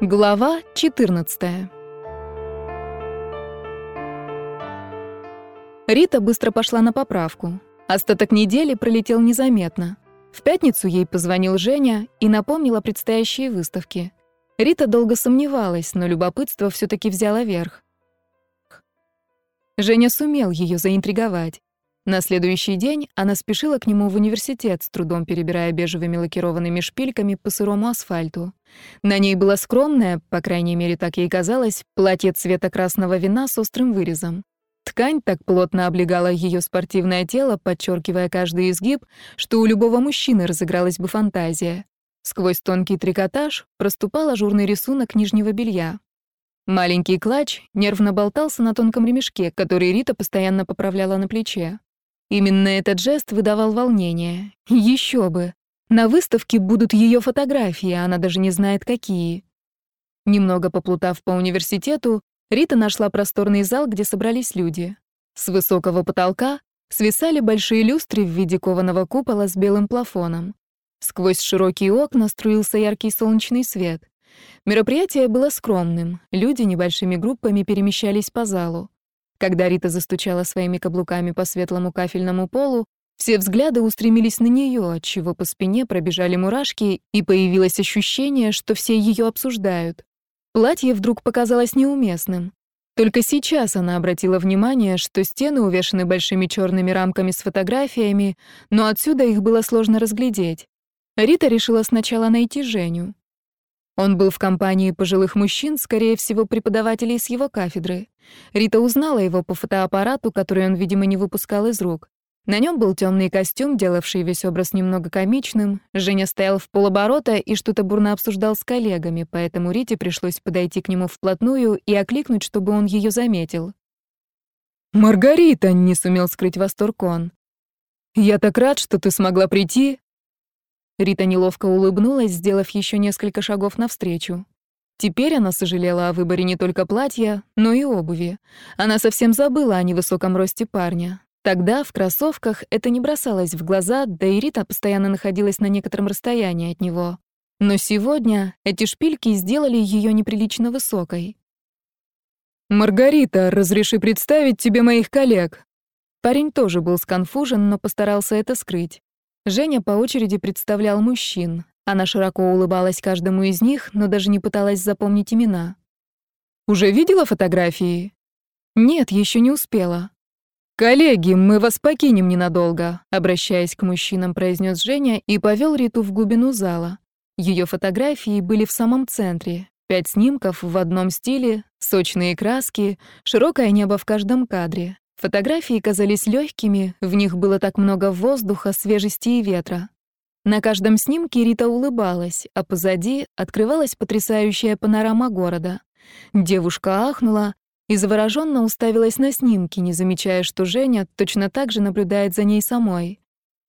Глава 14 Рита быстро пошла на поправку. Остаток недели пролетел незаметно. В пятницу ей позвонил Женя и напомнил о предстоящей выставке. Рита долго сомневалась, но любопытство все таки взяло верх. Женя сумел ее заинтриговать. На следующий день она спешила к нему в университет, с трудом перебирая бежевыми лакированными шпильками по сырому асфальту. На ней было скромное, по крайней мере, так ей казалось, платье цвета красного вина с острым вырезом. Ткань так плотно облегала ее спортивное тело, подчеркивая каждый изгиб, что у любого мужчины разыгралась бы фантазия. Сквозь тонкий трикотаж проступал ажурный рисунок нижнего белья. Маленький клатч нервно болтался на тонком ремешке, который Рита постоянно поправляла на плече. Именно этот жест выдавал волнение. Еще бы. На выставке будут ее фотографии, а она даже не знает, какие. Немного поплутав по университету, Рита нашла просторный зал, где собрались люди. С высокого потолка свисали большие люстры в виде кованого купола с белым плафоном. Сквозь широкие окна струился яркий солнечный свет. Мероприятие было скромным, люди небольшими группами перемещались по залу. Когда Рита застучала своими каблуками по светлому кафельному полу, все взгляды устремились на нее, отчего по спине пробежали мурашки, и появилось ощущение, что все ее обсуждают. Платье вдруг показалось неуместным. Только сейчас она обратила внимание, что стены увешаны большими черными рамками с фотографиями, но отсюда их было сложно разглядеть. Рита решила сначала найти Женю. Он был в компании пожилых мужчин, скорее всего, преподавателей с его кафедры. Рита узнала его по фотоаппарату, который он, видимо, не выпускал из рук. На нем был темный костюм, делавший весь образ немного комичным. Женя стоял в полоборота и что-то бурно обсуждал с коллегами, поэтому Рите пришлось подойти к нему вплотную и окликнуть, чтобы он ее заметил. «Маргарита!» — не сумел скрыть восторг он. «Я так рад, что ты смогла прийти. Рита неловко улыбнулась, сделав еще несколько шагов навстречу. Теперь она сожалела о выборе не только платья, но и обуви. Она совсем забыла о невысоком росте парня. Тогда в кроссовках это не бросалось в глаза, да и Рита постоянно находилась на некотором расстоянии от него. Но сегодня эти шпильки сделали ее неприлично высокой. «Маргарита, разреши представить тебе моих коллег». Парень тоже был сконфужен, но постарался это скрыть. Женя по очереди представлял мужчин. Она широко улыбалась каждому из них, но даже не пыталась запомнить имена. «Уже видела фотографии?» «Нет, еще не успела». «Коллеги, мы вас покинем ненадолго», — обращаясь к мужчинам, произнес Женя и повел Риту в глубину зала. Ее фотографии были в самом центре. Пять снимков в одном стиле, сочные краски, широкое небо в каждом кадре. Фотографии казались легкими, в них было так много воздуха, свежести и ветра. На каждом снимке Рита улыбалась, а позади открывалась потрясающая панорама города. Девушка ахнула и завороженно уставилась на снимки, не замечая, что Женя точно так же наблюдает за ней самой.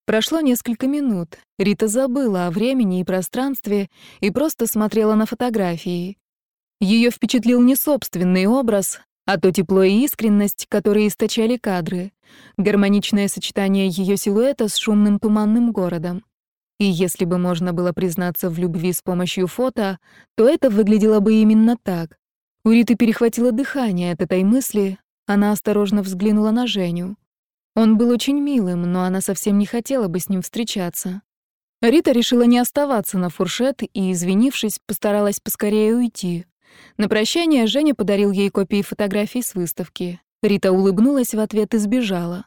Прошло несколько минут. Рита забыла о времени и пространстве и просто смотрела на фотографии. Ее впечатлил не собственный образ, а то тепло и искренность, которые источали кадры, гармоничное сочетание ее силуэта с шумным туманным городом. И если бы можно было признаться в любви с помощью фото, то это выглядело бы именно так. У Риты перехватило дыхание от этой мысли, она осторожно взглянула на Женю. Он был очень милым, но она совсем не хотела бы с ним встречаться. Рита решила не оставаться на фуршет и, извинившись, постаралась поскорее уйти. На прощание Женя подарил ей копии фотографий с выставки. Рита улыбнулась в ответ и сбежала.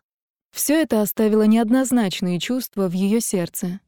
Все это оставило неоднозначные чувства в ее сердце.